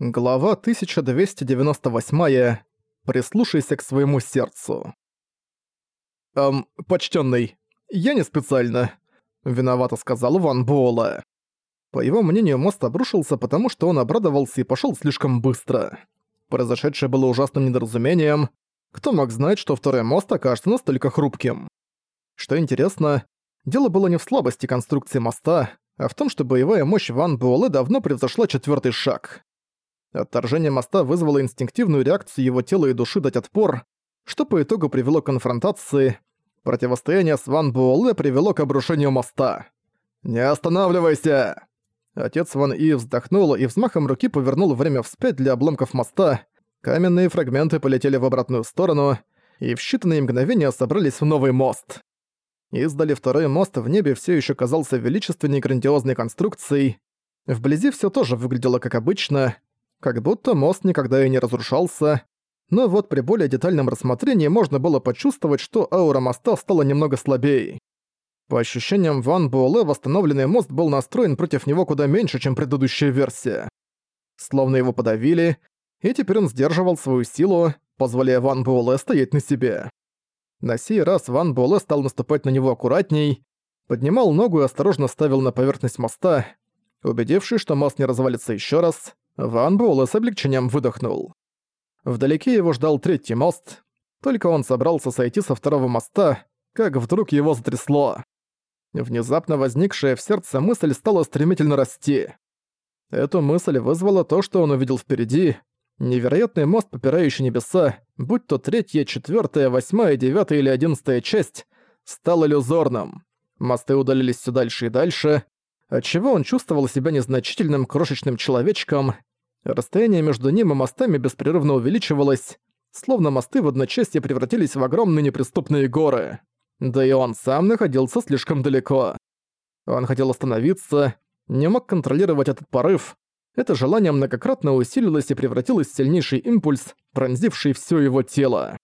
Глава 1298. Прислушайся к своему сердцу. «Эм, почтенный, я не специально», — виновато сказал Ван Буэлэ. По его мнению, мост обрушился, потому что он обрадовался и пошел слишком быстро. Произошедшее было ужасным недоразумением. Кто мог знать, что второй мост окажется настолько хрупким? Что интересно, дело было не в слабости конструкции моста, а в том, что боевая мощь Ван Буэлэ давно превзошла четвертый шаг. Отторжение моста вызвало инстинктивную реакцию его тела и души дать отпор, что по итогу привело к конфронтации. Противостояние с Ван Буэлэ привело к обрушению моста. «Не останавливайся!» Отец Ван И вздохнул и взмахом руки повернул время вспять для обломков моста. Каменные фрагменты полетели в обратную сторону, и в считанные мгновения собрались в новый мост. Издали второй мост в небе все еще казался величественной грандиозной конструкцией. Вблизи все тоже выглядело как обычно, как будто мост никогда и не разрушался, но вот при более детальном рассмотрении можно было почувствовать, что аура моста стала немного слабее. По ощущениям Ван Буэлэ, восстановленный мост был настроен против него куда меньше, чем предыдущая версия. Словно его подавили, и теперь он сдерживал свою силу, позволяя Ван Буэлэ стоять на себе. На сей раз Ван Буэлэ стал наступать на него аккуратней, поднимал ногу и осторожно ставил на поверхность моста. Убедившись, что мост не развалится еще раз, Ван Буэлэ с облегчением выдохнул. Вдалеке его ждал третий мост. Только он собрался сойти со второго моста, как вдруг его затрясло. Внезапно возникшая в сердце мысль стала стремительно расти. Эту мысль вызвала то, что он увидел впереди. Невероятный мост, попирающий небеса, будь то третья, четвертая, восьмая, девятая или одиннадцатая часть, стал иллюзорным. Мосты удалились все дальше и дальше, отчего он чувствовал себя незначительным крошечным человечком, Расстояние между ним и мостами беспрерывно увеличивалось, словно мосты в одночасье превратились в огромные неприступные горы. Да и он сам находился слишком далеко. Он хотел остановиться, не мог контролировать этот порыв. Это желание многократно усилилось и превратилось в сильнейший импульс, пронзивший всё его тело.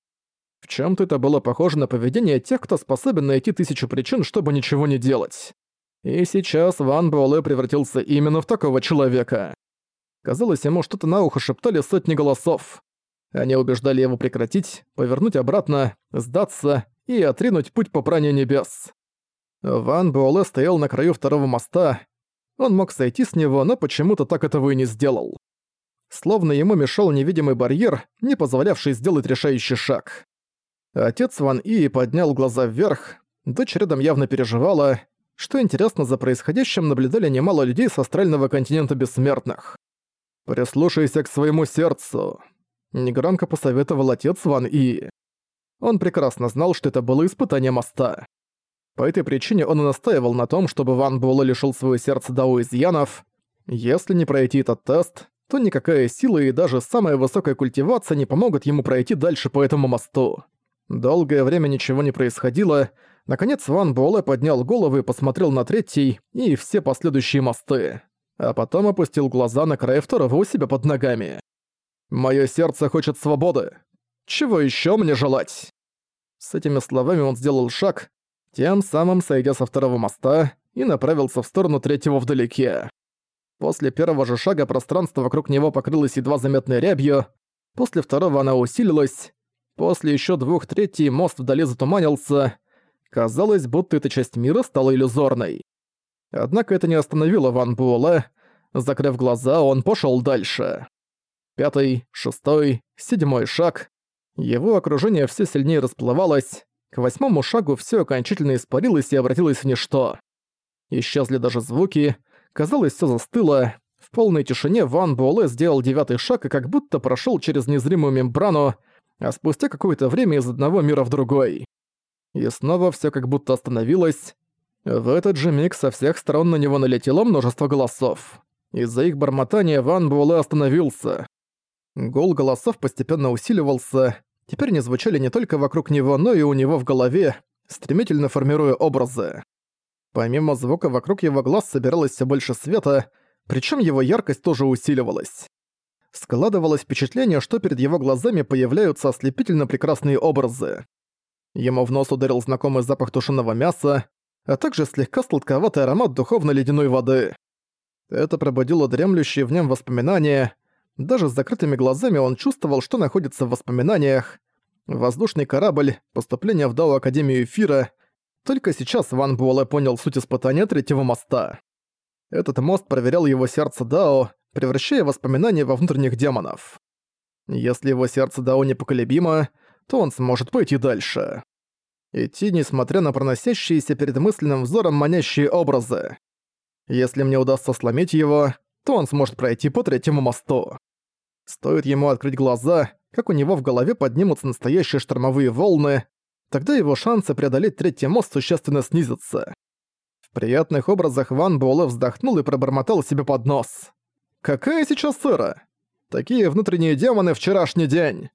В чём-то это было похоже на поведение тех, кто способен найти тысячу причин, чтобы ничего не делать. И сейчас Ван Буэлэ превратился именно в такого человека. Казалось, ему что-то на ухо шептали сотни голосов. Они убеждали его прекратить, повернуть обратно, сдаться и отринуть путь по пранию небес. Ван Буэлэ стоял на краю второго моста. Он мог сойти с него, но почему-то так этого и не сделал. Словно ему мешал невидимый барьер, не позволявший сделать решающий шаг. Отец Ван И поднял глаза вверх, дочь рядом явно переживала. Что интересно, за происходящим наблюдали немало людей с астрального континента бессмертных. «Прислушайся к своему сердцу», — негромко посоветовал отец Ван И. Он прекрасно знал, что это было испытание моста. По этой причине он и настаивал на том, чтобы Ван Буэлэ лишил свое сердце дао изъянов. Если не пройти этот тест, то никакая сила и даже самая высокая культивация не помогут ему пройти дальше по этому мосту. Долгое время ничего не происходило. Наконец Ван Буэлэ поднял голову и посмотрел на третий и все последующие мосты а потом опустил глаза на край второго у себя под ногами. «Моё сердце хочет свободы. Чего ещё мне желать?» С этими словами он сделал шаг, тем самым сойдя со второго моста и направился в сторону третьего вдалеке. После первого же шага пространство вокруг него покрылось едва заметной рябью, после второго она усилилась, после ещё двух третий мост вдали затуманился, казалось, будто эта часть мира стала иллюзорной. Однако это не остановило Ван Буэлэ. Закрыв глаза, он пошёл дальше. Пятый, шестой, седьмой шаг. Его окружение всё сильнее расплывалось. К восьмому шагу всё окончательно испарилось и обратилось в ничто. Исчезли даже звуки. Казалось, всё застыло. В полной тишине Ван Буэлэ сделал девятый шаг и как будто прошёл через незримую мембрану, а спустя какое-то время из одного мира в другой. И снова всё как будто остановилось, в этот же миг со всех сторон на него налетело множество голосов. Из-за их бормотания Ван Буэлэ остановился. Гул голосов постепенно усиливался, теперь не звучали не только вокруг него, но и у него в голове, стремительно формируя образы. Помимо звука вокруг его глаз собиралось все больше света, причем его яркость тоже усиливалась. Складывалось впечатление, что перед его глазами появляются ослепительно прекрасные образы. Ему в нос ударил знакомый запах тушеного мяса, а также слегка сладковатый аромат духовно-ледяной воды. Это пробудило дремлющие в нем воспоминания. Даже с закрытыми глазами он чувствовал, что находится в воспоминаниях. Воздушный корабль, поступление в Дао Академию Эфира. Только сейчас Ван Буэлэ понял суть испытания третьего моста. Этот мост проверял его сердце Дао, превращая воспоминания во внутренних демонов. Если его сердце Дао непоколебимо, то он сможет пойти дальше. Идти, несмотря на проносящиеся перед мысленным взором манящие образы. Если мне удастся сломить его, то он сможет пройти по третьему мосту. Стоит ему открыть глаза, как у него в голове поднимутся настоящие штормовые волны, тогда его шансы преодолеть третий мост существенно снизятся. В приятных образах Ван Буэлэ вздохнул и пробормотал себе под нос. «Какая сейчас сыра? Такие внутренние демоны вчерашний день.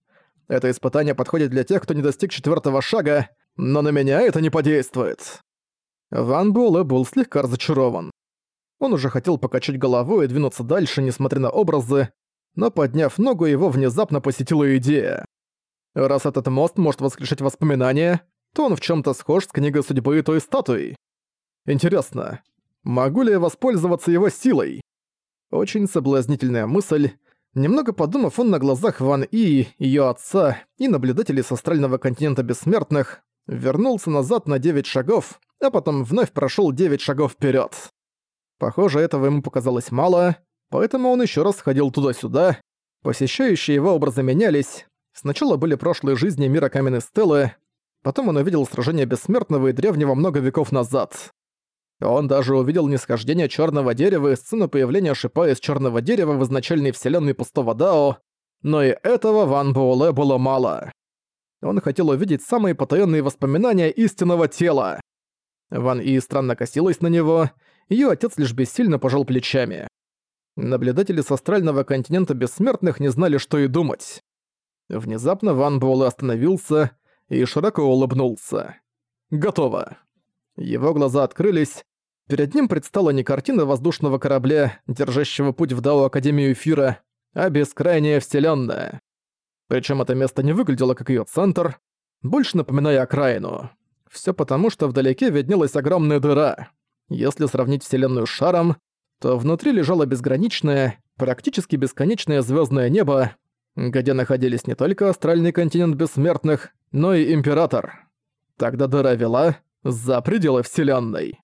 Это испытание подходит для тех, кто не достиг четвертого шага, но на меня это не подействует». Ван Буэлэ был слегка разочарован. Он уже хотел покачать головой и двинуться дальше, несмотря на образы, но подняв ногу, его внезапно посетила идея. Раз этот мост может воскрешать воспоминания, то он в чем то схож с книгой судьбы и той статуей. Интересно, могу ли я воспользоваться его силой? Очень соблазнительная мысль. Немного подумав, он на глазах Ван И, ее отца и наблюдателей с астрального континента бессмертных вернулся назад на 9 шагов, а потом вновь прошел 9 шагов вперед. Похоже, этого ему показалось мало, поэтому он еще раз ходил туда-сюда. Посещающие его образы менялись. Сначала были прошлые жизни мира каменной стелы, потом он увидел сражение бессмертного и древнего много веков назад. Он даже увидел нисхождение черного дерева и сцену появления шипа из черного дерева в изначальной вселенной пустого Дао, но и этого Ван Буэлэ было мало. Он хотел увидеть самые потаенные воспоминания истинного тела. Ван И странно косилась на него, Её отец лишь бессильно пожал плечами. Наблюдатели с астрального континента бессмертных не знали, что и думать. Внезапно Ван Буэлэ остановился и широко улыбнулся. «Готово». Его глаза открылись. Перед ним предстала не картина воздушного корабля, держащего путь в Дао Академию Эфира, а бескрайняя вселенная. Причем это место не выглядело как ее центр, больше напоминая окраину. Все потому, что вдалеке виднелась огромная дыра. Если сравнить Вселенную с шаром, то внутри лежало безграничное, практически бесконечное звездное небо, где находились не только астральный континент бессмертных, но и Император. Тогда дыра вела за пределы Вселенной.